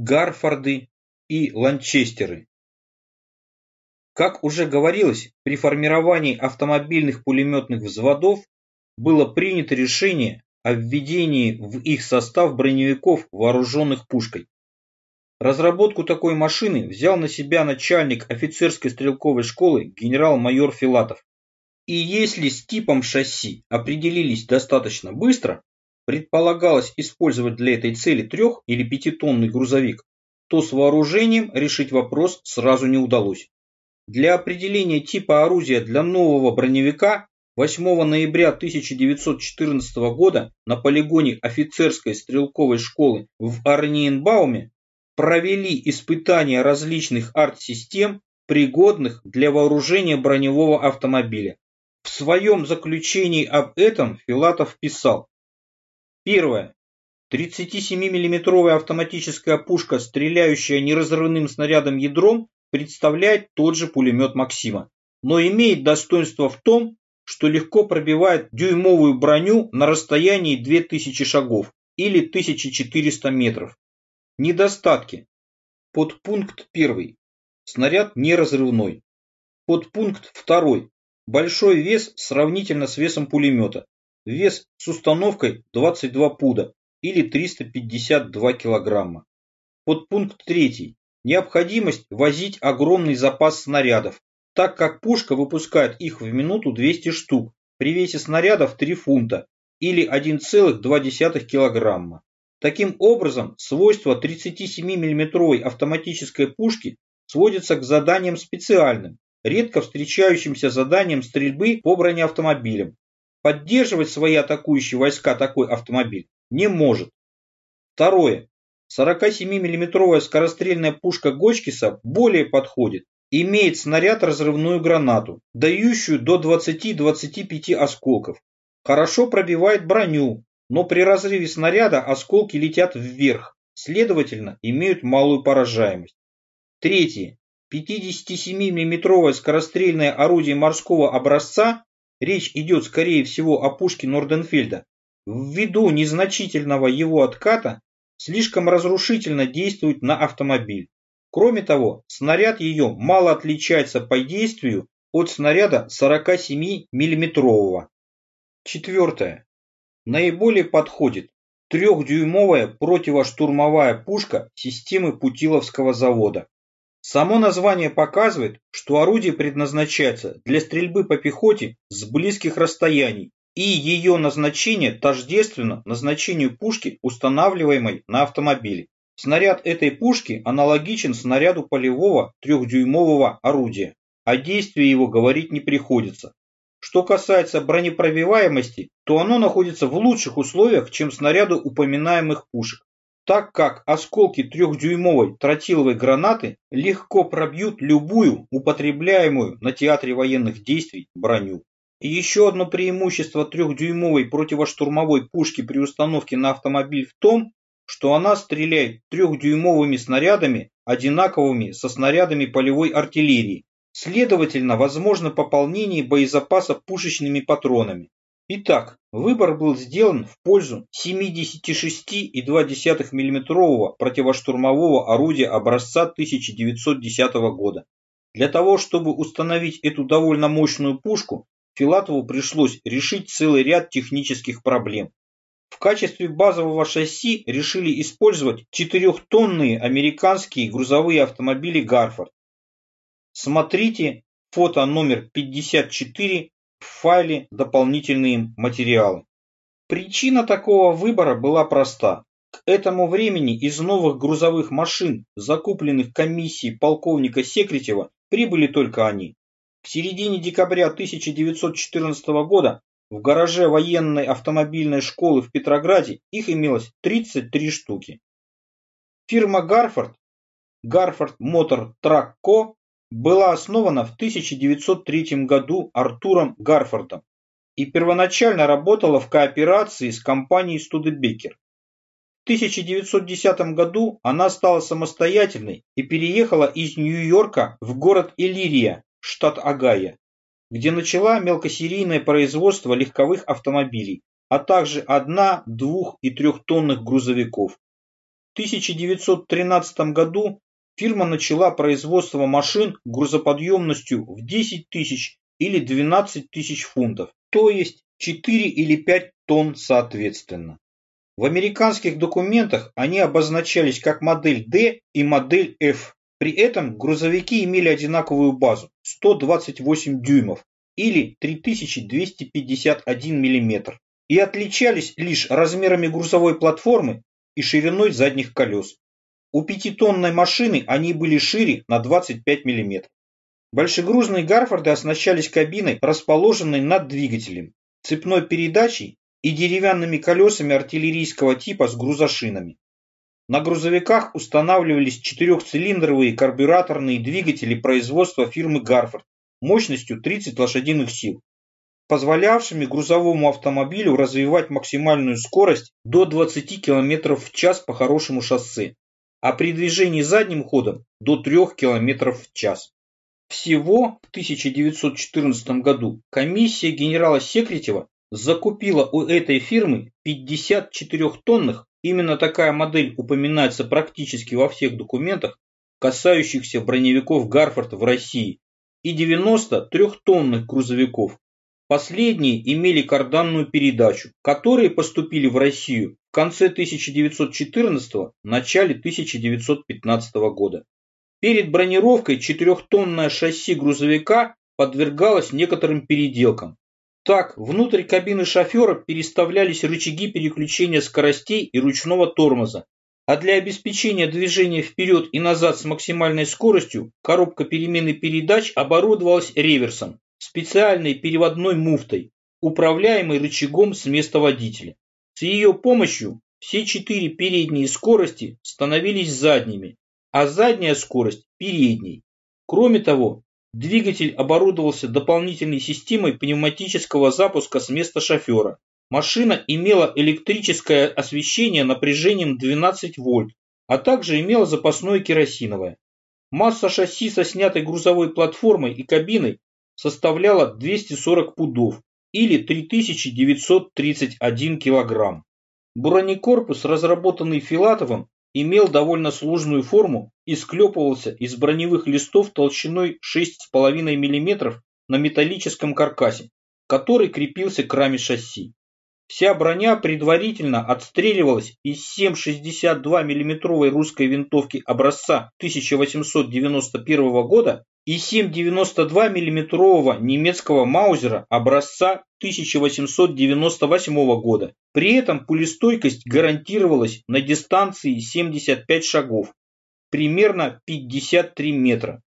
Гарфорды и Ланчестеры. Как уже говорилось, при формировании автомобильных пулеметных взводов было принято решение о введении в их состав броневиков, вооруженных пушкой. Разработку такой машины взял на себя начальник офицерской стрелковой школы генерал-майор Филатов. И если с типом шасси определились достаточно быстро, предполагалось использовать для этой цели трех- или пятитонный грузовик, то с вооружением решить вопрос сразу не удалось. Для определения типа орудия для нового броневика 8 ноября 1914 года на полигоне офицерской стрелковой школы в Арниенбауме провели испытания различных арт-систем, пригодных для вооружения броневого автомобиля. В своем заключении об этом Филатов писал. Первое. 37-миллиметровая автоматическая пушка, стреляющая неразрывным снарядом ядром, представляет тот же пулемет Максима, но имеет достоинство в том, что легко пробивает дюймовую броню на расстоянии 2000 шагов или 1400 метров. Недостатки. Подпункт 1. Снаряд неразрывной. Подпункт 2. Большой вес сравнительно с весом пулемета. Вес с установкой 22 пуда или 352 килограмма. Подпункт 3. Необходимость возить огромный запас снарядов, так как пушка выпускает их в минуту 200 штук при весе снарядов 3 фунта или 1,2 килограмма. Таким образом, свойства 37 миллиметровой автоматической пушки сводятся к заданиям специальным, редко встречающимся заданиям стрельбы по бронеавтомобилям. Поддерживать свои атакующие войска такой автомобиль не может. Второе. 47 миллиметровая скорострельная пушка Гочкиса более подходит. Имеет снаряд разрывную гранату, дающую до 20-25 осколков. Хорошо пробивает броню, но при разрыве снаряда осколки летят вверх, следовательно, имеют малую поражаемость. Третье. 57-мм скорострельное орудие морского образца, речь идет скорее всего о пушке Норденфельда, ввиду незначительного его отката слишком разрушительно действует на автомобиль. Кроме того, снаряд ее мало отличается по действию от снаряда 47 миллиметрового. Четвертое. Наиболее подходит трехдюймовая противоштурмовая пушка системы Путиловского завода. Само название показывает, что орудие предназначается для стрельбы по пехоте с близких расстояний, и ее назначение тождественно назначению пушки, устанавливаемой на автомобиле. Снаряд этой пушки аналогичен снаряду полевого трехдюймового орудия, о действии его говорить не приходится. Что касается бронепробиваемости, то оно находится в лучших условиях, чем снаряды упоминаемых пушек так как осколки трехдюймовой тротиловой гранаты легко пробьют любую употребляемую на театре военных действий броню. И еще одно преимущество трехдюймовой противоштурмовой пушки при установке на автомобиль в том, что она стреляет трехдюймовыми снарядами, одинаковыми со снарядами полевой артиллерии. Следовательно, возможно пополнение боезапаса пушечными патронами. Итак, выбор был сделан в пользу 76,2 мм противоштурмового орудия образца 1910 года. Для того, чтобы установить эту довольно мощную пушку, Филатову пришлось решить целый ряд технических проблем. В качестве базового шасси решили использовать четырехтонные американские грузовые автомобили Гарфорд. Смотрите фото номер 54 в файле дополнительные материалы. Причина такого выбора была проста. К этому времени из новых грузовых машин, закупленных комиссией полковника Секретева, прибыли только они. В середине декабря 1914 года в гараже военной автомобильной школы в Петрограде их имелось 33 штуки. Фирма Гарфорд, Гарфорд Мотор Трак Ко, была основана в 1903 году Артуром Гарфордом и первоначально работала в кооперации с компанией Студебекер. В 1910 году она стала самостоятельной и переехала из Нью-Йорка в город Элирия, штат Огайо, где начала мелкосерийное производство легковых автомобилей, а также одна-, двух- и трехтонных грузовиков. 1913 году фирма начала производство машин грузоподъемностью в 10 тысяч или 12 тысяч фунтов, то есть 4 или 5 тонн соответственно. В американских документах они обозначались как модель D и модель F. При этом грузовики имели одинаковую базу – 128 дюймов или 3251 мм и отличались лишь размерами грузовой платформы и шириной задних колес. У пятитонной машины они были шире на 25 мм. Большегрузные Гарфорды оснащались кабиной, расположенной над двигателем, цепной передачей и деревянными колесами артиллерийского типа с грузошинами. На грузовиках устанавливались четырехцилиндровые карбюраторные двигатели производства фирмы Гарфорд мощностью 30 лошадиных сил, позволявшими грузовому автомобилю развивать максимальную скорость до 20 км в час по хорошему шоссе, а при движении задним ходом до 3 км в час. Всего в 1914 году комиссия генерала Секретева закупила у этой фирмы 54-тонных, именно такая модель упоминается практически во всех документах, касающихся броневиков Гарфорд в России, и 93-тонных грузовиков. Последние имели карданную передачу, которые поступили в Россию в конце 1914 начале 1915 года. Перед бронировкой четырехтонное шасси грузовика подвергалось некоторым переделкам, так, внутрь кабины шофера переставлялись рычаги переключения скоростей и ручного тормоза, а для обеспечения движения вперед и назад с максимальной скоростью коробка перемены передач оборудовалась реверсом, специальной переводной муфтой, управляемой рычагом с места водителя. С ее помощью все четыре передние скорости становились задними, а задняя скорость – передней. Кроме того, Двигатель оборудовался дополнительной системой пневматического запуска с места шофера. Машина имела электрическое освещение напряжением 12 вольт, а также имела запасное керосиновое. Масса шасси со снятой грузовой платформой и кабиной составляла 240 пудов или 3931 килограмм. Бронекорпус, разработанный Филатовым, имел довольно сложную форму и склепывался из броневых листов толщиной 6,5 мм на металлическом каркасе, который крепился к раме шасси. Вся броня предварительно отстреливалась из 7,62 мм русской винтовки образца 1891 года и 7,92 мм немецкого Маузера образца 1898 года. При этом пулестойкость гарантировалась на дистанции 75 шагов, примерно 53 метра.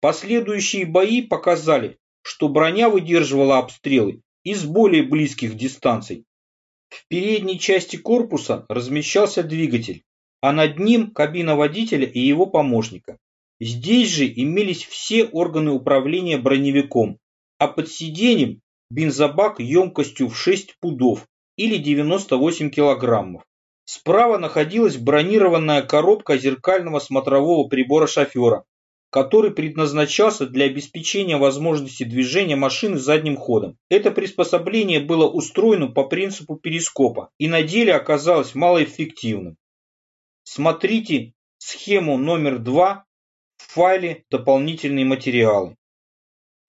Последующие бои показали, что броня выдерживала обстрелы из более близких дистанций. В передней части корпуса размещался двигатель, а над ним кабина водителя и его помощника. Здесь же имелись все органы управления броневиком, а под сиденьем бензобак емкостью в 6 пудов или 98 килограммов. Справа находилась бронированная коробка зеркального смотрового прибора шофера, который предназначался для обеспечения возможности движения машины задним ходом. Это приспособление было устроено по принципу перископа и на деле оказалось малоэффективным. Смотрите схему номер 2 файле «Дополнительные материалы».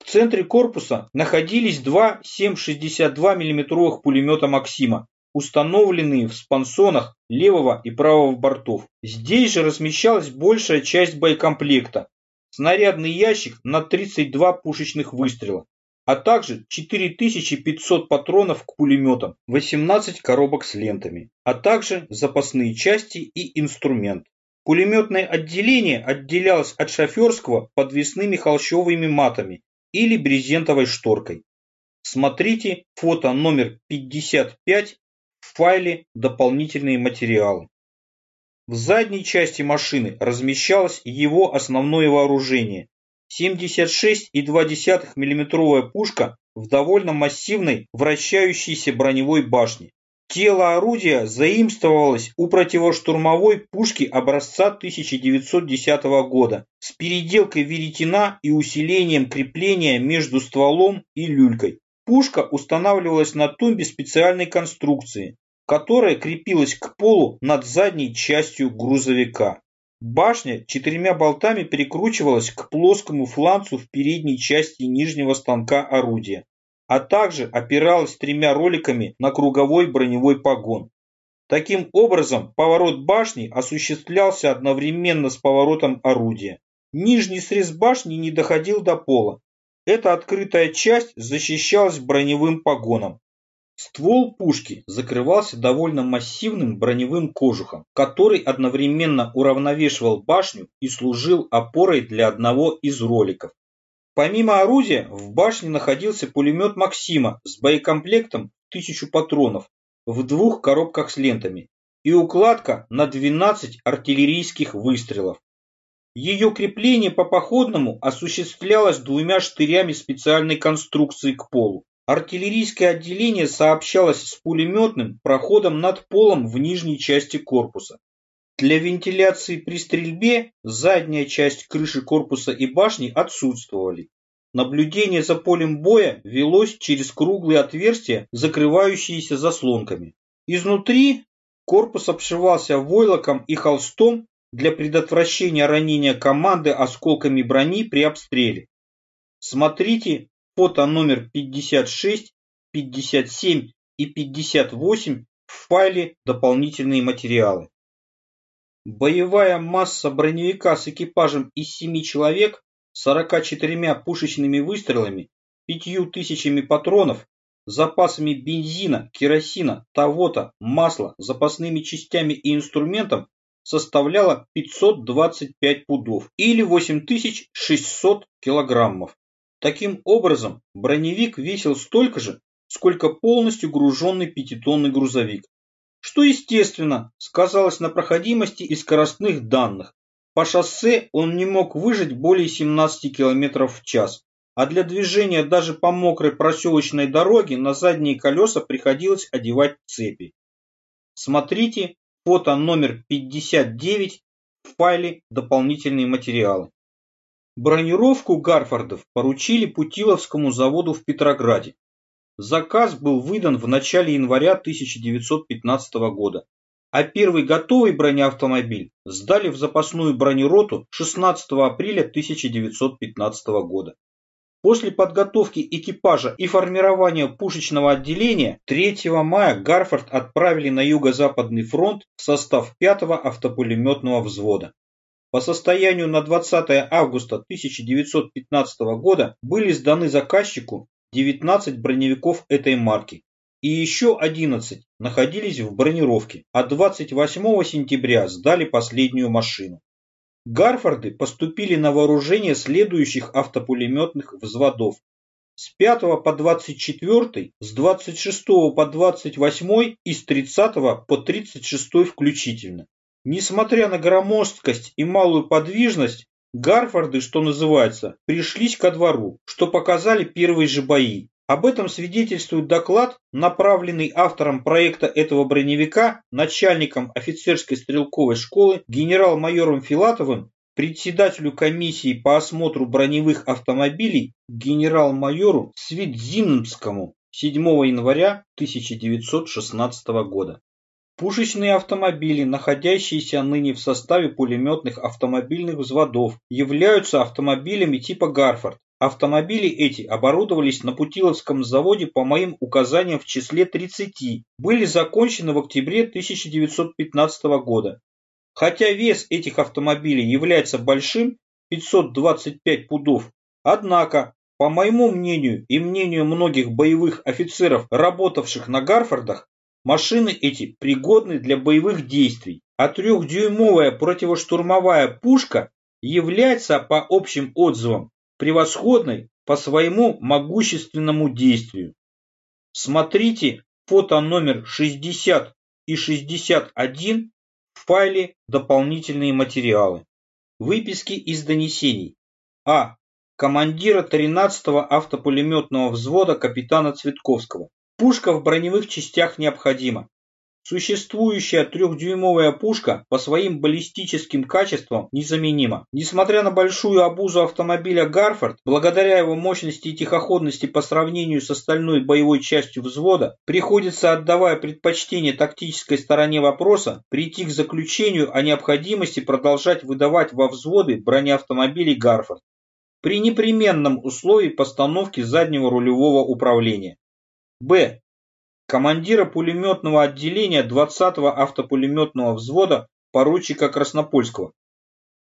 В центре корпуса находились два 7,62 мм пулемета «Максима», установленные в спансонах левого и правого бортов. Здесь же размещалась большая часть боекомплекта, снарядный ящик на 32 пушечных выстрела, а также 4500 патронов к пулеметам, 18 коробок с лентами, а также запасные части и инструмент. Пулеметное отделение отделялось от шоферского подвесными холщовыми матами или брезентовой шторкой. Смотрите фото номер 55 в файле «Дополнительные материалы». В задней части машины размещалось его основное вооружение – 76,2 мм пушка в довольно массивной вращающейся броневой башне. Тело орудия заимствовалось у противоштурмовой пушки образца 1910 года с переделкой веретена и усилением крепления между стволом и люлькой. Пушка устанавливалась на тумбе специальной конструкции, которая крепилась к полу над задней частью грузовика. Башня четырьмя болтами перекручивалась к плоскому фланцу в передней части нижнего станка орудия, а также опиралась тремя роликами на круговой броневой погон. Таким образом, поворот башни осуществлялся одновременно с поворотом орудия. Нижний срез башни не доходил до пола. Эта открытая часть защищалась броневым погоном. Ствол пушки закрывался довольно массивным броневым кожухом, который одновременно уравновешивал башню и служил опорой для одного из роликов. Помимо орудия, в башне находился пулемет «Максима» с боекомплектом 1000 патронов в двух коробках с лентами и укладка на 12 артиллерийских выстрелов. Ее крепление по походному осуществлялось двумя штырями специальной конструкции к полу. Артиллерийское отделение сообщалось с пулеметным проходом над полом в нижней части корпуса. Для вентиляции при стрельбе задняя часть крыши корпуса и башни отсутствовали. Наблюдение за полем боя велось через круглые отверстия, закрывающиеся заслонками. Изнутри корпус обшивался войлоком и холстом для предотвращения ранения команды осколками брони при обстреле. Смотрите фото номер 56, 57 и 58 в файле «Дополнительные материалы». Боевая масса броневика с экипажем из 7 человек, 44 пушечными выстрелами, 5000 патронов, запасами бензина, керосина, того-то, масла, запасными частями и инструментом составляла 525 пудов или 8600 килограммов. Таким образом, броневик весил столько же, сколько полностью груженный пятитонный грузовик, что, естественно, сказалось на проходимости и скоростных данных. По шоссе он не мог выжить более 17 км в час, а для движения даже по мокрой проселочной дороге на задние колеса приходилось одевать цепи. Смотрите фото номер 59 в файле «Дополнительные материалы». Бронировку Гарфордов поручили Путиловскому заводу в Петрограде. Заказ был выдан в начале января 1915 года, а первый готовый бронеавтомобиль сдали в запасную бронероту 16 апреля 1915 года. После подготовки экипажа и формирования пушечного отделения 3 мая Гарфорд отправили на Юго-Западный фронт в состав 5-го автопулеметного взвода. По состоянию на 20 августа 1915 года были сданы заказчику 19 броневиков этой марки и еще 11 находились в бронировке, а 28 сентября сдали последнюю машину. Гарфорды поступили на вооружение следующих автопулеметных взводов с 5 по 24, с 26 по 28 и с 30 по 36 включительно. Несмотря на громоздкость и малую подвижность, Гарфорды, что называется, пришлись ко двору, что показали первые же бои. Об этом свидетельствует доклад, направленный автором проекта этого броневика, начальником офицерской стрелковой школы генерал-майором Филатовым, председателю комиссии по осмотру броневых автомобилей генерал-майору Свидзинскому 7 января 1916 года. Пушечные автомобили, находящиеся ныне в составе пулеметных автомобильных взводов, являются автомобилями типа «Гарфорд». Автомобили эти оборудовались на Путиловском заводе по моим указаниям в числе 30, были закончены в октябре 1915 года. Хотя вес этих автомобилей является большим, 525 пудов, однако, по моему мнению и мнению многих боевых офицеров, работавших на Гарфордах, Машины эти пригодны для боевых действий, а трехдюймовая противоштурмовая пушка является, по общим отзывам, превосходной по своему могущественному действию. Смотрите фото номер 60 и 61 в файле «Дополнительные материалы». Выписки из донесений. А. Командира 13-го автопулеметного взвода капитана Цветковского. Пушка в броневых частях необходима. Существующая трехдюймовая пушка по своим баллистическим качествам незаменима. Несмотря на большую обузу автомобиля «Гарфорд», благодаря его мощности и тихоходности по сравнению с остальной боевой частью взвода, приходится, отдавая предпочтение тактической стороне вопроса, прийти к заключению о необходимости продолжать выдавать во взводы бронеавтомобилей «Гарфорд» при непременном условии постановки заднего рулевого управления. Б командира пулеметного отделения 20-го автопулеметного взвода поручика Краснопольского.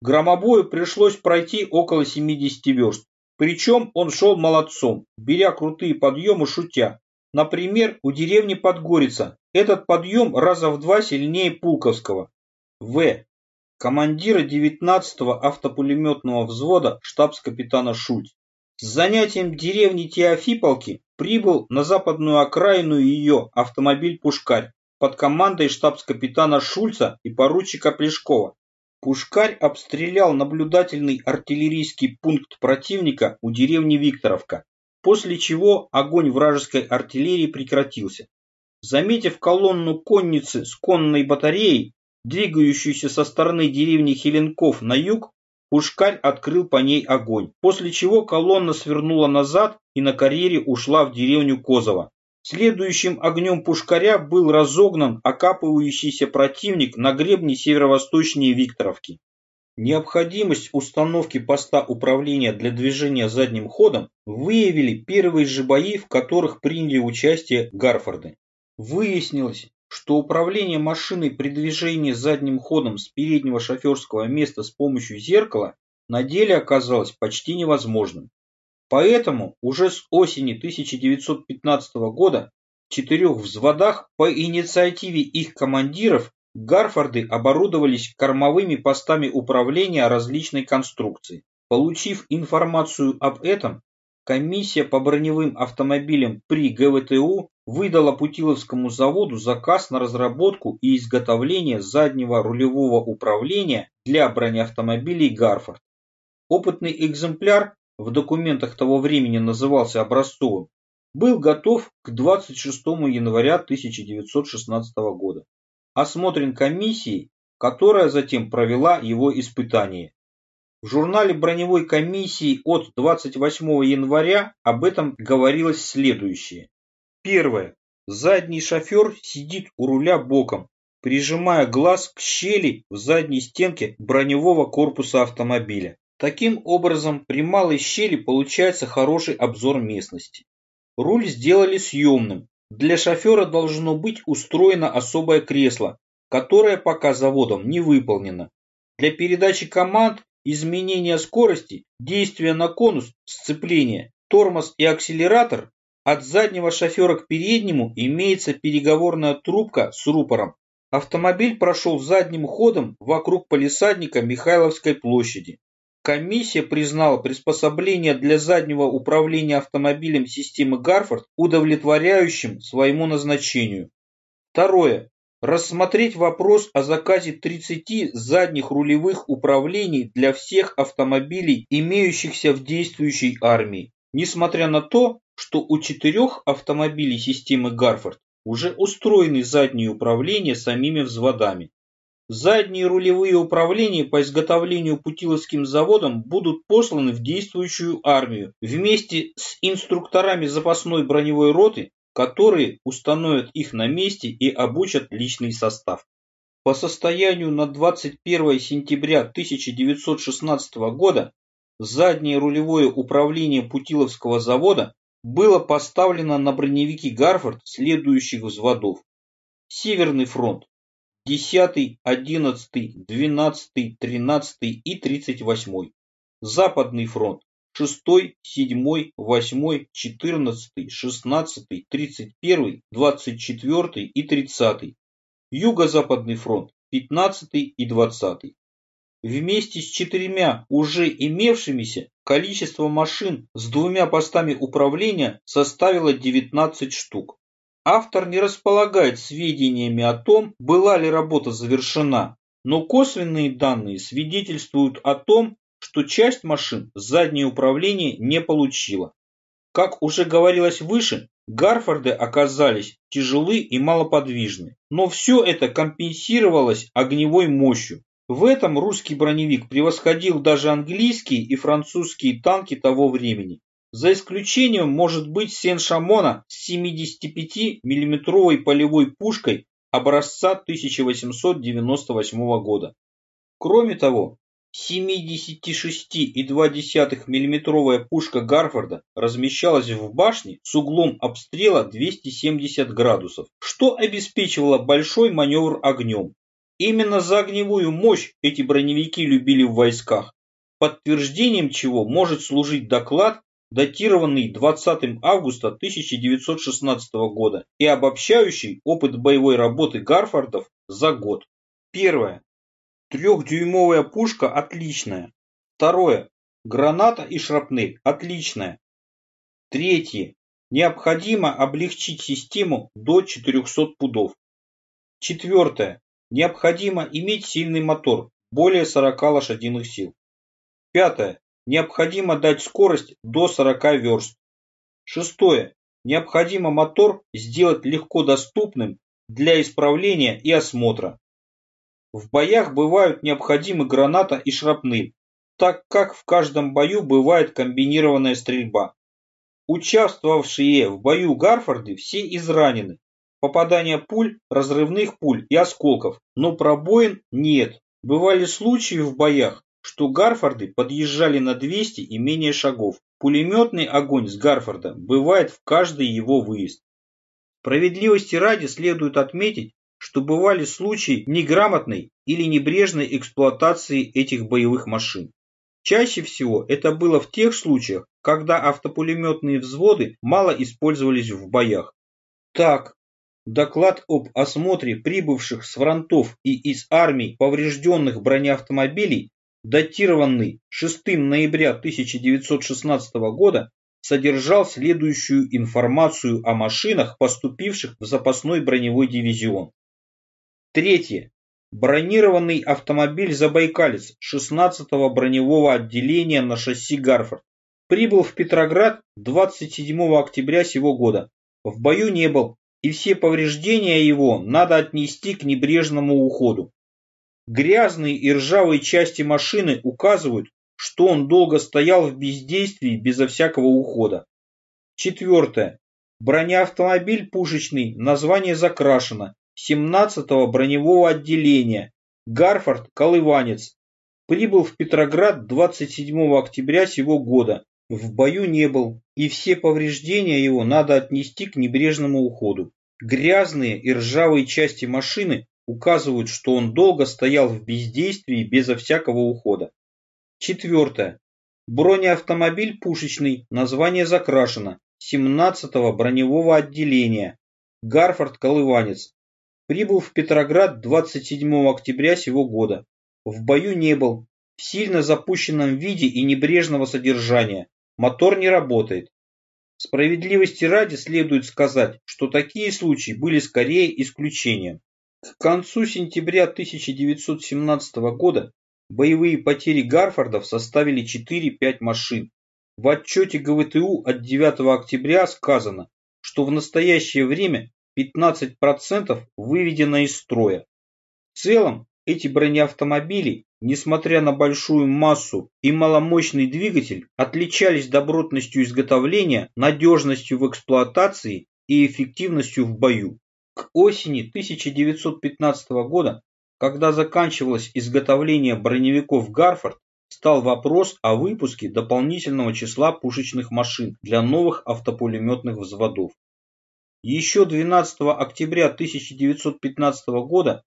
Громобою пришлось пройти около 70 верст. Причем он шел молодцом, беря крутые подъемы шутя. Например, у деревни Подгорица этот подъем раза в два сильнее Пулковского. В. Командира 19-го автопулеметного взвода штабс-капитана Шульц. С занятием деревни Теофиполки прибыл на западную окраину ее автомобиль «Пушкарь» под командой штабс-капитана Шульца и поручика Плешкова. Пушкарь обстрелял наблюдательный артиллерийский пункт противника у деревни Викторовка, после чего огонь вражеской артиллерии прекратился. Заметив колонну конницы с конной батареей, двигающуюся со стороны деревни Хеленков на юг, Пушкарь открыл по ней огонь, после чего колонна свернула назад и на карьере ушла в деревню Козово. Следующим огнем Пушкаря был разогнан окапывающийся противник на гребне северо-восточнее Викторовки. Необходимость установки поста управления для движения задним ходом выявили первые же бои, в которых приняли участие Гарфорды. Выяснилось, что управление машиной при движении задним ходом с переднего шоферского места с помощью зеркала на деле оказалось почти невозможным. Поэтому уже с осени 1915 года в четырех взводах по инициативе их командиров Гарфорды оборудовались кормовыми постами управления различной конструкции. Получив информацию об этом, комиссия по броневым автомобилям при ГВТУ выдала Путиловскому заводу заказ на разработку и изготовление заднего рулевого управления для бронеавтомобилей «Гарфорд». Опытный экземпляр, в документах того времени назывался образцовым, был готов к 26 января 1916 года. Осмотрен комиссией, которая затем провела его испытание. В журнале броневой комиссии от 28 января об этом говорилось следующее. Первое. Задний шофер сидит у руля боком, прижимая глаз к щели в задней стенке броневого корпуса автомобиля. Таким образом, при малой щели получается хороший обзор местности. Руль сделали съемным. Для шофера должно быть устроено особое кресло, которое пока заводом не выполнено. Для передачи команд, изменения скорости, действия на конус, сцепления, тормоз и акселератор от заднего шофера к переднему имеется переговорная трубка с рупором. Автомобиль прошел задним ходом вокруг полисадника Михайловской площади. Комиссия признала приспособление для заднего управления автомобилем системы Гарфорд удовлетворяющим своему назначению. Второе. Рассмотреть вопрос о заказе 30 задних рулевых управлений для всех автомобилей, имеющихся в действующей армии. Несмотря на то, что у четырех автомобилей системы Гарфорд уже устроены задние управления самими взводами. Задние рулевые управления по изготовлению Путиловским заводом будут посланы в действующую армию вместе с инструкторами запасной броневой роты, которые установят их на месте и обучат личный состав. По состоянию на 21 сентября 1916 года заднее рулевое управление Путиловского завода было поставлено на броневики Гарфорд следующих взводов. Северный фронт 10, 11, 12, 13 и 38. Западный фронт 6, 7, 8, 14, 16, 31, 24 и 30. Юго-Западный фронт 15 и 20. Вместе с четырьмя уже имевшимися количество машин с двумя постами управления составило 19 штук. Автор не располагает сведениями о том, была ли работа завершена, но косвенные данные свидетельствуют о том, что часть машин заднее управление не получила. Как уже говорилось выше, Гарфорды оказались тяжелы и малоподвижны, но все это компенсировалось огневой мощью. В этом русский броневик превосходил даже английские и французские танки того времени. За исключением может быть Сен-Шамона с 75 миллиметровой полевой пушкой образца 1898 года. Кроме того, 76,2 миллиметровая пушка Гарфорда размещалась в башне с углом обстрела 270 градусов, что обеспечивало большой маневр огнем. Именно за огневую мощь эти броневики любили в войсках, подтверждением чего может служить доклад, датированный 20 августа 1916 года и обобщающий опыт боевой работы Гарфордов за год. Первое. Трехдюймовая пушка отличная. Второе. Граната и шрапнель отличная. Третье. Необходимо облегчить систему до 400 пудов. Четвертое. Необходимо иметь сильный мотор, более 40 лошадиных сил. Пятое. Необходимо дать скорость до 40 верст. Шестое. Необходимо мотор сделать легко доступным для исправления и осмотра. В боях бывают необходимы граната и шрапнель, так как в каждом бою бывает комбинированная стрельба. Участвовавшие в бою Гарфорды все изранены. Попадания пуль, разрывных пуль и осколков, но пробоин нет. Бывали случаи в боях, что Гарфорды подъезжали на 200 и менее шагов. Пулеметный огонь с Гарфорда бывает в каждый его выезд. Справедливости ради следует отметить, что бывали случаи неграмотной или небрежной эксплуатации этих боевых машин. Чаще всего это было в тех случаях, когда автопулеметные взводы мало использовались в боях. Так, доклад об осмотре прибывших с фронтов и из армий поврежденных бронеавтомобилей, датированный 6 ноября 1916 года, содержал следующую информацию о машинах, поступивших в запасной броневой дивизион. Третье. Бронированный автомобиль «Забайкалец» 16-го броневого отделения на шасси «Гарфорд» прибыл в Петроград 27 октября сего года. В бою не был, и все повреждения его надо отнести к небрежному уходу. Грязные и ржавые части машины указывают, что он долго стоял в бездействии безо всякого ухода. Четвертое. Бронеавтомобиль пушечный, название закрашено, 17-го броневого отделения, Гарфорд Колыванец. Прибыл в Петроград 27 октября сего года. В бою не был, и все повреждения его надо отнести к небрежному уходу. Грязные и ржавые части машины указывают, что он долго стоял в бездействии безо всякого ухода. Четвертое. Бронеавтомобиль пушечный, название закрашено, 17-го броневого отделения, Гарфорд Колыванец. Прибыл в Петроград 27 октября сего года. В бою не был. В сильно запущенном виде и небрежного содержания. Мотор не работает. Справедливости ради следует сказать, что такие случаи были скорее исключением. К концу сентября 1917 года боевые потери Гарфордов составили 4-5 машин. В отчете ГВТУ от 9 октября сказано, что в настоящее время 15% выведено из строя. В целом, эти бронеавтомобили, несмотря на большую массу и маломощный двигатель, отличались добротностью изготовления, надежностью в эксплуатации и эффективностью в бою. К осени 1915 года, когда заканчивалось изготовление броневиков Гарфорд, стал вопрос о выпуске дополнительного числа пушечных машин для новых автопулеметных взводов. Еще 12 октября 1915 года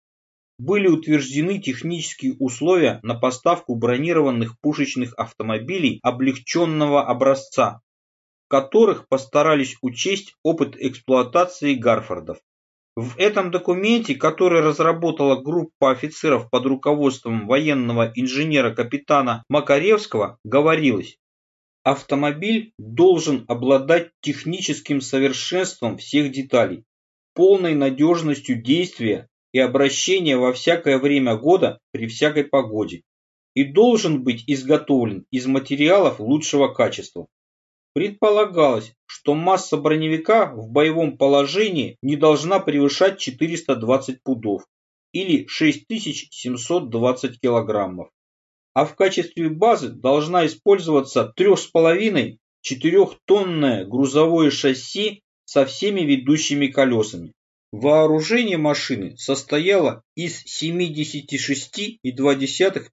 были утверждены технические условия на поставку бронированных пушечных автомобилей облегченного образца, которых постарались учесть опыт эксплуатации Гарфордов. В этом документе, который разработала группа офицеров под руководством военного инженера-капитана Макаревского, говорилось, Автомобиль должен обладать техническим совершенством всех деталей, полной надежностью действия и обращения во всякое время года при всякой погоде и должен быть изготовлен из материалов лучшего качества. Предполагалось, что масса броневика в боевом положении не должна превышать 420 пудов или 6720 килограммов, а в качестве базы должна использоваться 3,5-4-тонное грузовое шасси со всеми ведущими колесами. Вооружение машины состояло из 76,2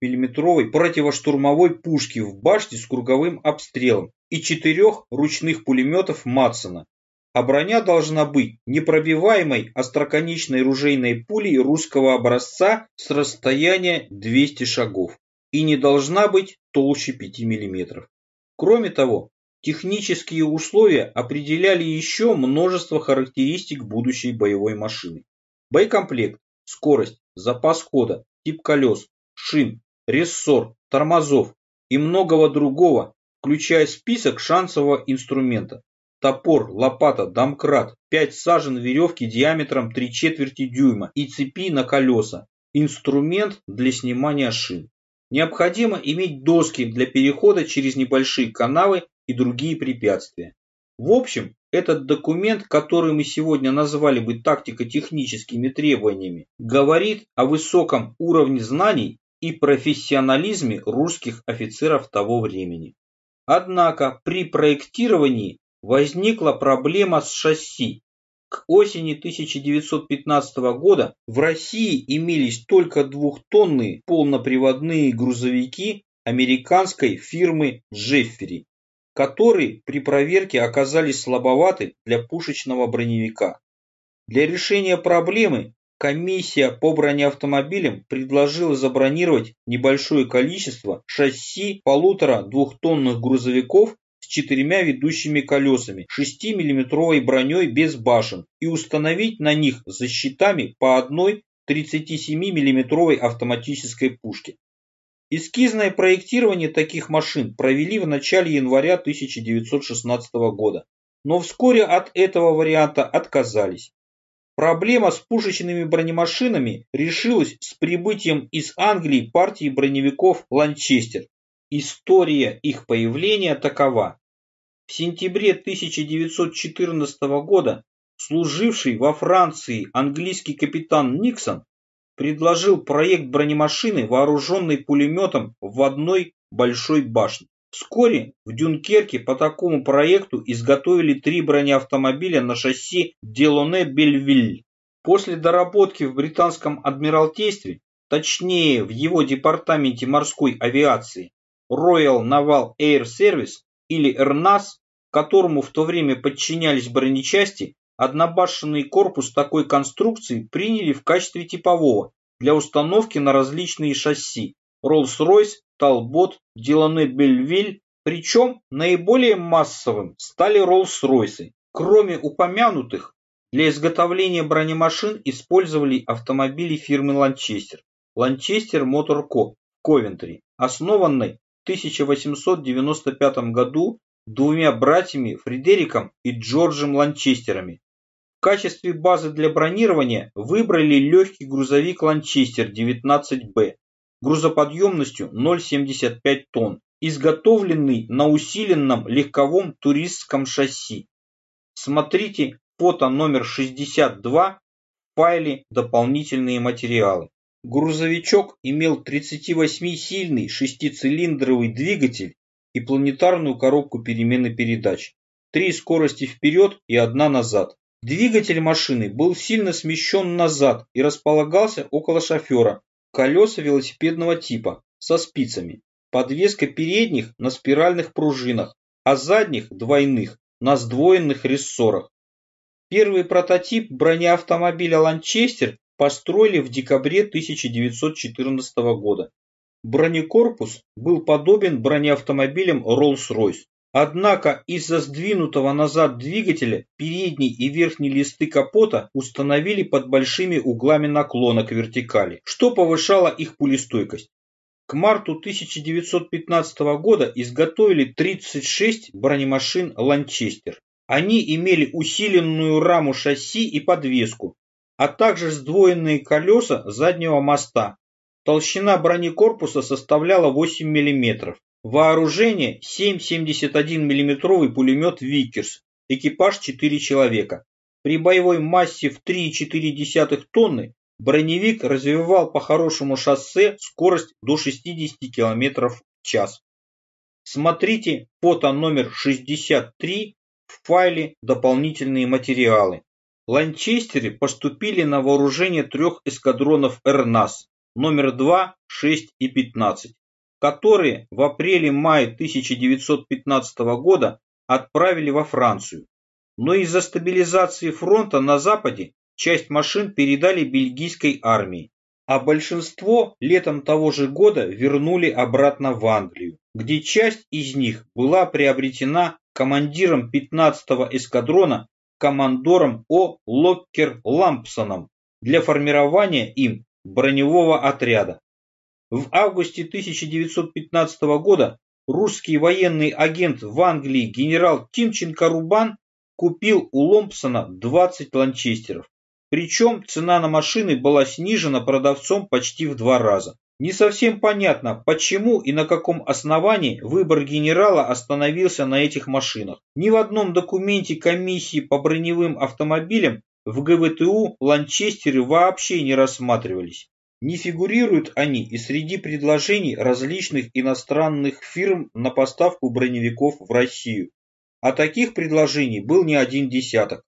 мм противоштурмовой пушки в башне с круговым обстрелом и четырех ручных пулеметов Матсона, а броня должна быть непробиваемой остроконечной ружейной пулей русского образца с расстояния 200 шагов и не должна быть толще 5 мм. Кроме того, Технические условия определяли еще множество характеристик будущей боевой машины. Боекомплект, скорость, запас хода, тип колес, шин, рессор, тормозов и многого другого, включая список шансового инструмента. Топор, лопата, домкрат, 5 сажен веревки диаметром 3 четверти дюйма и цепи на колеса. Инструмент для снимания шин. Необходимо иметь доски для перехода через небольшие канавы и другие препятствия. В общем, этот документ, который мы сегодня назвали бы тактико-техническими требованиями, говорит о высоком уровне знаний и профессионализме русских офицеров того времени. Однако при проектировании возникла проблема с шасси. К осени 1915 года в России имелись только двухтонные полноприводные грузовики американской фирмы Джеффери которые при проверке оказались слабоваты для пушечного броневика. Для решения проблемы комиссия по бронеавтомобилям предложила забронировать небольшое количество шасси полутора двухтонных грузовиков с четырьмя ведущими колесами, 6-миллиметровой броней без башен и установить на них за щитами по одной 37-миллиметровой автоматической пушке. Эскизное проектирование таких машин провели в начале января 1916 года, но вскоре от этого варианта отказались. Проблема с пушечными бронемашинами решилась с прибытием из Англии партии броневиков «Ланчестер». История их появления такова. В сентябре 1914 года служивший во Франции английский капитан Никсон предложил проект бронемашины, вооруженной пулеметом в одной большой башне. Вскоре в Дюнкерке по такому проекту изготовили три бронеавтомобиля на шасси Делоне Бельвиль. После доработки в британском адмиралтействе, точнее в его департаменте морской авиации, Royal Naval Air Service или РНАС, которому в то время подчинялись бронечасти, Однобашенный корпус такой конструкции приняли в качестве типового для установки на различные шасси Rolls-Royce, Talbot, Delaunay Belleville, причем наиболее массовым стали Rolls-Royce. Кроме упомянутых, для изготовления бронемашин использовали автомобили фирмы Lanchester, Lanchester Motor Co. Ковентри, основанной в 1895 году двумя братьями Фредериком и Джорджем Ланчестерами, качестве базы для бронирования выбрали легкий грузовик Ланчестер 19Б грузоподъемностью 0,75 тонн, изготовленный на усиленном легковом туристском шасси. Смотрите фото номер 62 в файле «Дополнительные материалы». Грузовичок имел 38-сильный шестицилиндровый двигатель и планетарную коробку перемены передач. Три скорости вперед и одна назад. Двигатель машины был сильно смещен назад и располагался около шофера. Колеса велосипедного типа, со спицами. Подвеска передних на спиральных пружинах, а задних двойных на сдвоенных рессорах. Первый прототип бронеавтомобиля «Ланчестер» построили в декабре 1914 года. Бронекорпус был подобен бронеавтомобилям Rolls-Royce. Однако из-за сдвинутого назад двигателя передний и верхний листы капота установили под большими углами наклона к вертикали, что повышало их пулестойкость. К марту 1915 года изготовили 36 бронемашин «Ланчестер». Они имели усиленную раму шасси и подвеску, а также сдвоенные колеса заднего моста. Толщина бронекорпуса составляла 8 мм. Вооружение 7,71 мм пулемет «Викерс», экипаж 4 человека. При боевой массе в 3,4 тонны броневик развивал по хорошему шоссе скорость до 60 км в час. Смотрите фото номер 63 в файле «Дополнительные материалы». Ланчестеры поступили на вооружение трех эскадронов РНАС номер 2, 6 и 15, которые в апреле-мае 1915 года отправили во Францию. Но из-за стабилизации фронта на Западе часть машин передали бельгийской армии, а большинство летом того же года вернули обратно в Англию, где часть из них была приобретена командиром 15-го эскадрона командором О. Локкер Лампсоном для формирования им броневого отряда. В августе 1915 года русский военный агент в Англии генерал Тимченко Рубан купил у Ломпсона 20 ланчестеров. Причем цена на машины была снижена продавцом почти в два раза. Не совсем понятно, почему и на каком основании выбор генерала остановился на этих машинах. Ни в одном документе комиссии по броневым автомобилям в ГВТУ ланчестеры вообще не рассматривались. Не фигурируют они и среди предложений различных иностранных фирм на поставку броневиков в Россию. А таких предложений был не один десяток.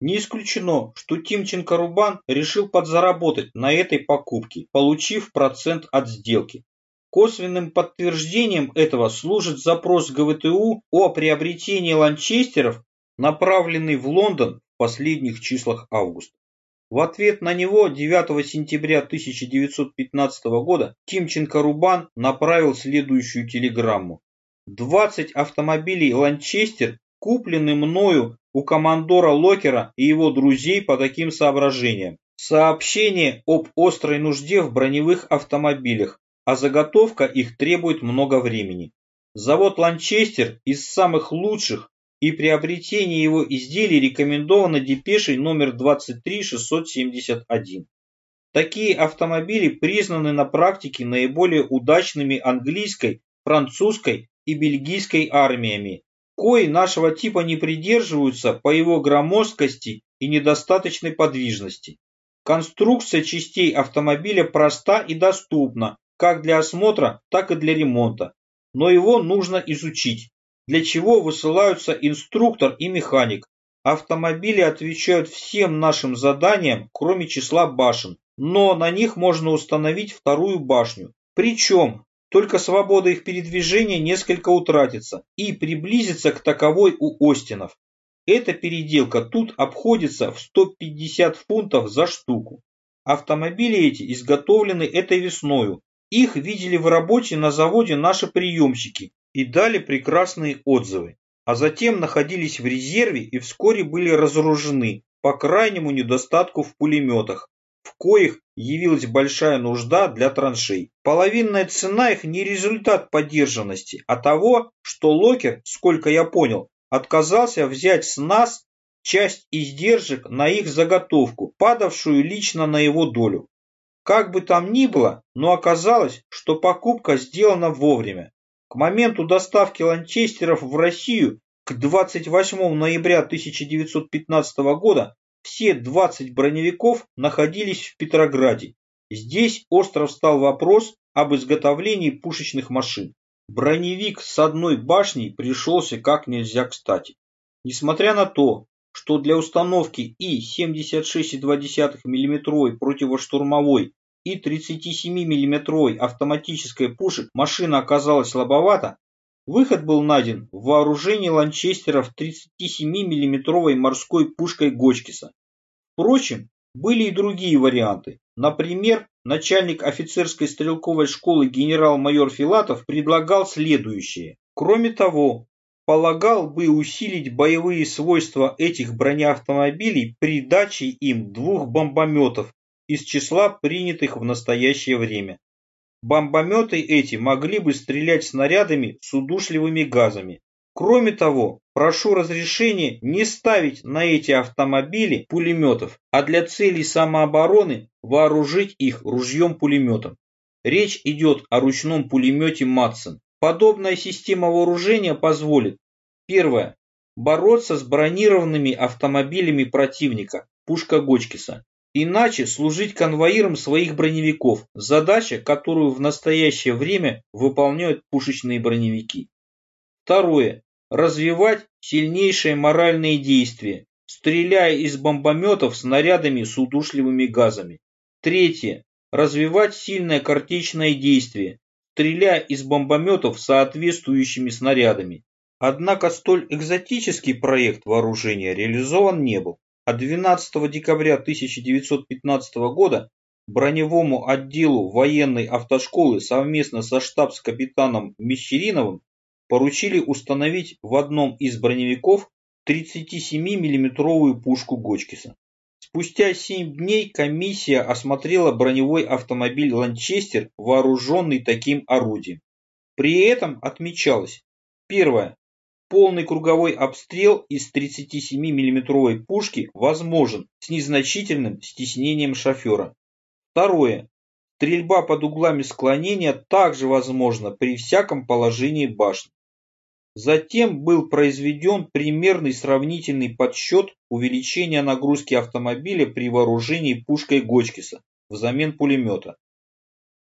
Не исключено, что Тимченко-Рубан решил подзаработать на этой покупке, получив процент от сделки. Косвенным подтверждением этого служит запрос ГВТУ о приобретении ланчестеров, направленный в Лондон в последних числах августа. В ответ на него 9 сентября 1915 года Тимченко-Рубан направил следующую телеграмму. 20 автомобилей «Ланчестер» куплены мною у командора Локера и его друзей по таким соображениям. Сообщение об острой нужде в броневых автомобилях, а заготовка их требует много времени. Завод «Ланчестер» из самых лучших и приобретение его изделий рекомендовано депешей номер 23671. Такие автомобили признаны на практике наиболее удачными английской, французской и бельгийской армиями кои нашего типа не придерживаются по его громоздкости и недостаточной подвижности. Конструкция частей автомобиля проста и доступна как для осмотра, так и для ремонта, но его нужно изучить, для чего высылаются инструктор и механик. Автомобили отвечают всем нашим заданиям, кроме числа башен, но на них можно установить вторую башню. Причем только свобода их передвижения несколько утратится и приблизится к таковой у Остинов. Эта переделка тут обходится в 150 фунтов за штуку. Автомобили эти изготовлены этой весною. Их видели в работе на заводе наши приемщики и дали прекрасные отзывы. А затем находились в резерве и вскоре были разоружены по крайнему недостатку в пулеметах, в коих явилась большая нужда для траншей. Половинная цена их не результат поддержанности, а того, что Локер, сколько я понял, отказался взять с нас часть издержек на их заготовку, падавшую лично на его долю. Как бы там ни было, но оказалось, что покупка сделана вовремя. К моменту доставки ланчестеров в Россию к 28 ноября 1915 года все 20 броневиков находились в Петрограде. Здесь остро встал вопрос об изготовлении пушечных машин. Броневик с одной башней пришелся как нельзя кстати. Несмотря на то, что для установки и 76,2 мм противоштурмовой и 37 мм автоматической пушек машина оказалась слабовата, выход был найден в вооружении ланчестеров 37 мм морской пушкой Гочкиса. Впрочем, были и другие варианты. Например, начальник офицерской стрелковой школы генерал-майор Филатов предлагал следующее. Кроме того, полагал бы усилить боевые свойства этих бронеавтомобилей придачей им двух бомбометов из числа принятых в настоящее время. Бомбометы эти могли бы стрелять снарядами с удушливыми газами. Кроме того, прошу разрешения не ставить на эти автомобили пулеметов, а для целей самообороны вооружить их ружьем-пулеметом. Речь идет о ручном пулемете Матсон. Подобная система вооружения позволит Первое. Бороться с бронированными автомобилями противника, пушка Гочкиса. Иначе служить конвоиром своих броневиков, задача, которую в настоящее время выполняют пушечные броневики. Второе. Развивать сильнейшие моральные действия, стреляя из бомбометов снарядами с удушливыми газами. Третье. Развивать сильное картечное действие, стреляя из бомбометов соответствующими снарядами. Однако столь экзотический проект вооружения реализован не был а 12 декабря 1915 года броневому отделу военной автошколы совместно со штабс-капитаном Мещериновым поручили установить в одном из броневиков 37 миллиметровую пушку Гочкиса. Спустя 7 дней комиссия осмотрела броневой автомобиль «Ланчестер», вооруженный таким орудием. При этом отмечалось, первое, Полный круговой обстрел из 37 миллиметровой пушки возможен с незначительным стеснением шофера. Второе. Стрельба под углами склонения также возможна при всяком положении башни. Затем был произведен примерный сравнительный подсчет увеличения нагрузки автомобиля при вооружении пушкой Гочкиса взамен пулемета.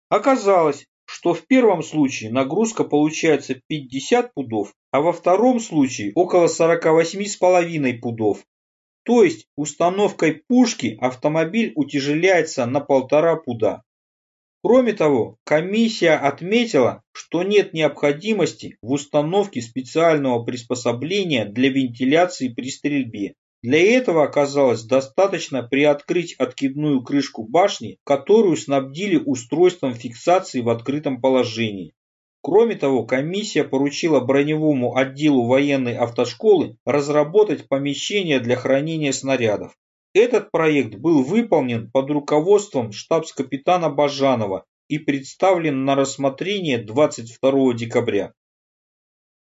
Оказалось, что в первом случае нагрузка получается 50 пудов, а во втором случае около 48,5 пудов. То есть установкой пушки автомобиль утяжеляется на полтора пуда. Кроме того, комиссия отметила, что нет необходимости в установке специального приспособления для вентиляции при стрельбе, для этого оказалось достаточно приоткрыть откидную крышку башни, которую снабдили устройством фиксации в открытом положении. Кроме того, комиссия поручила броневому отделу военной автошколы разработать помещение для хранения снарядов. Этот проект был выполнен под руководством штабс-капитана Бажанова и представлен на рассмотрение 22 декабря.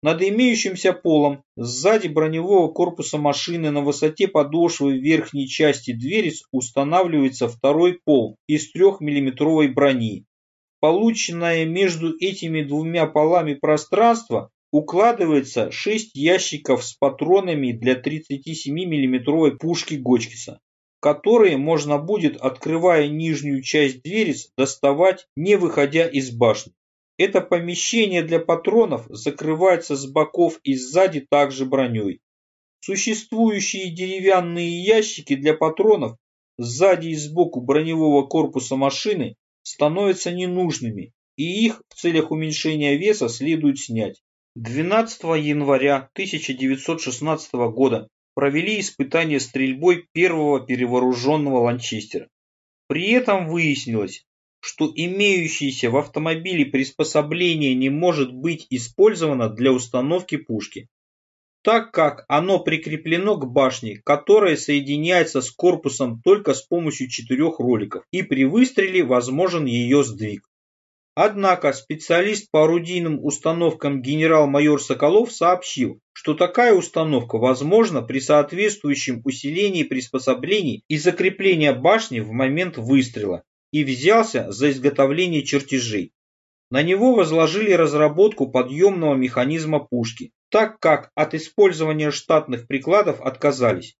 Над имеющимся полом, сзади броневого корпуса машины на высоте подошвы верхней части дверец устанавливается второй пол из 3-мм брони. Полученное между этими двумя полами пространство укладывается 6 ящиков с патронами для 37 миллиметровой пушки Гочкиса, которые можно будет, открывая нижнюю часть дверец, доставать, не выходя из башни. Это помещение для патронов закрывается с боков и сзади также броней. Существующие деревянные ящики для патронов сзади и сбоку броневого корпуса машины становятся ненужными, и их в целях уменьшения веса следует снять. 12 января 1916 года провели испытания стрельбой первого перевооруженного ланчестера. При этом выяснилось, что имеющееся в автомобиле приспособление не может быть использовано для установки пушки, так как оно прикреплено к башне, которая соединяется с корпусом только с помощью четырех роликов, и при выстреле возможен ее сдвиг. Однако специалист по орудийным установкам генерал-майор Соколов сообщил, что такая установка возможна при соответствующем усилении приспособлений и закреплении башни в момент выстрела, и взялся за изготовление чертежей. На него возложили разработку подъемного механизма пушки, так как от использования штатных прикладов отказались.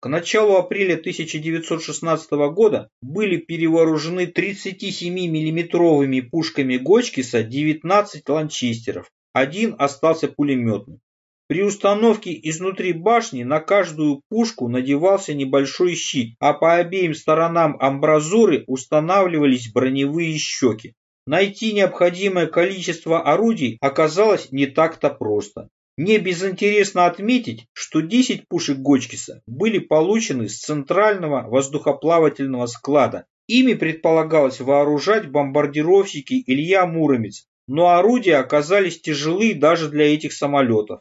К началу апреля 1916 года были перевооружены 37 миллиметровыми пушками Гочкиса 19 ланчестеров, один остался пулеметным. При установке изнутри башни на каждую пушку надевался небольшой щит, а по обеим сторонам амбразуры устанавливались броневые щеки. Найти необходимое количество орудий оказалось не так-то просто. Не безинтересно отметить, что 10 пушек Гочкиса были получены с центрального воздухоплавательного склада. Ими предполагалось вооружать бомбардировщики Илья Муромец, но орудия оказались тяжелы даже для этих самолетов.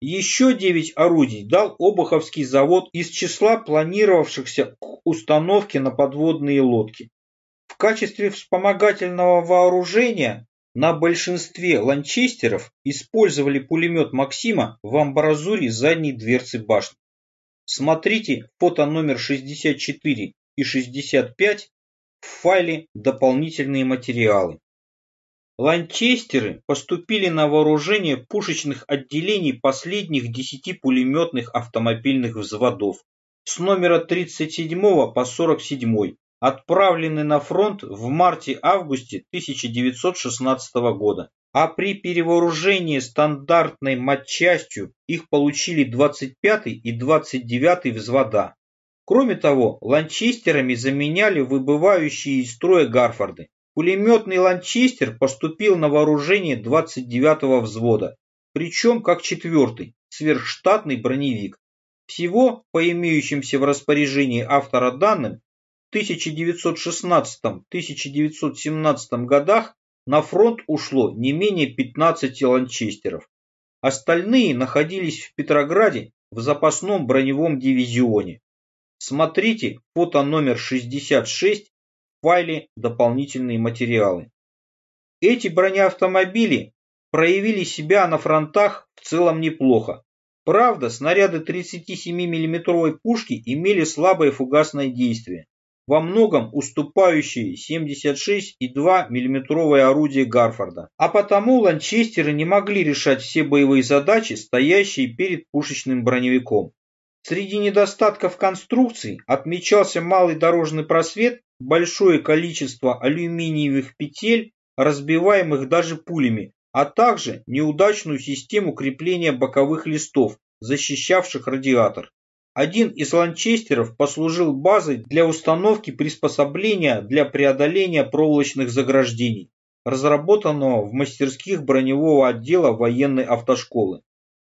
Еще 9 орудий дал Обуховский завод из числа планировавшихся к установке на подводные лодки. В качестве вспомогательного вооружения на большинстве ланчестеров использовали пулемет Максима в амбразуре задней дверцы башни. Смотрите фото номер 64 и 65 в файле «Дополнительные материалы». Ланчестеры поступили на вооружение пушечных отделений последних десяти пулеметных автомобильных взводов с номера 37 по 47, отправлены на фронт в марте-августе 1916 года а при перевооружении стандартной матчастью их получили 25-й и 29-й взвода. Кроме того, ланчестерами заменяли выбывающие из строя Гарфорды. Пулеметный ланчестер поступил на вооружение 29-го взвода, причем как четвертый, сверхштатный броневик. Всего, по имеющимся в распоряжении автора данным, в 1916-1917 годах на фронт ушло не менее 15 ланчестеров. Остальные находились в Петрограде в запасном броневом дивизионе. Смотрите фото номер 66 в файле «Дополнительные материалы». Эти бронеавтомобили проявили себя на фронтах в целом неплохо. Правда, снаряды 37 миллиметровой пушки имели слабое фугасное действие во многом уступающие 76,2 мм орудие Гарфорда, а потому ланчестеры не могли решать все боевые задачи, стоящие перед пушечным броневиком. Среди недостатков конструкции отмечался малый дорожный просвет, большое количество алюминиевых петель, разбиваемых даже пулями, а также неудачную систему крепления боковых листов, защищавших радиатор. Один из ланчестеров послужил базой для установки приспособления для преодоления проволочных заграждений, разработанного в мастерских броневого отдела военной автошколы.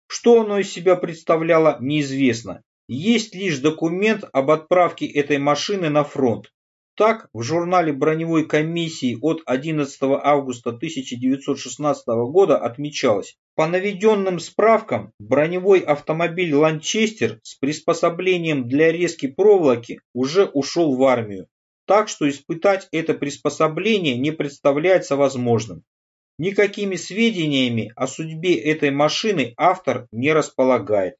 Что оно из себя представляло, неизвестно. Есть лишь документ об отправке этой машины на фронт, так, в журнале броневой комиссии от 11 августа 1916 года отмечалось, по наведенным справкам, броневой автомобиль «Ланчестер» с приспособлением для резки проволоки уже ушел в армию, так что испытать это приспособление не представляется возможным. Никакими сведениями о судьбе этой машины автор не располагает.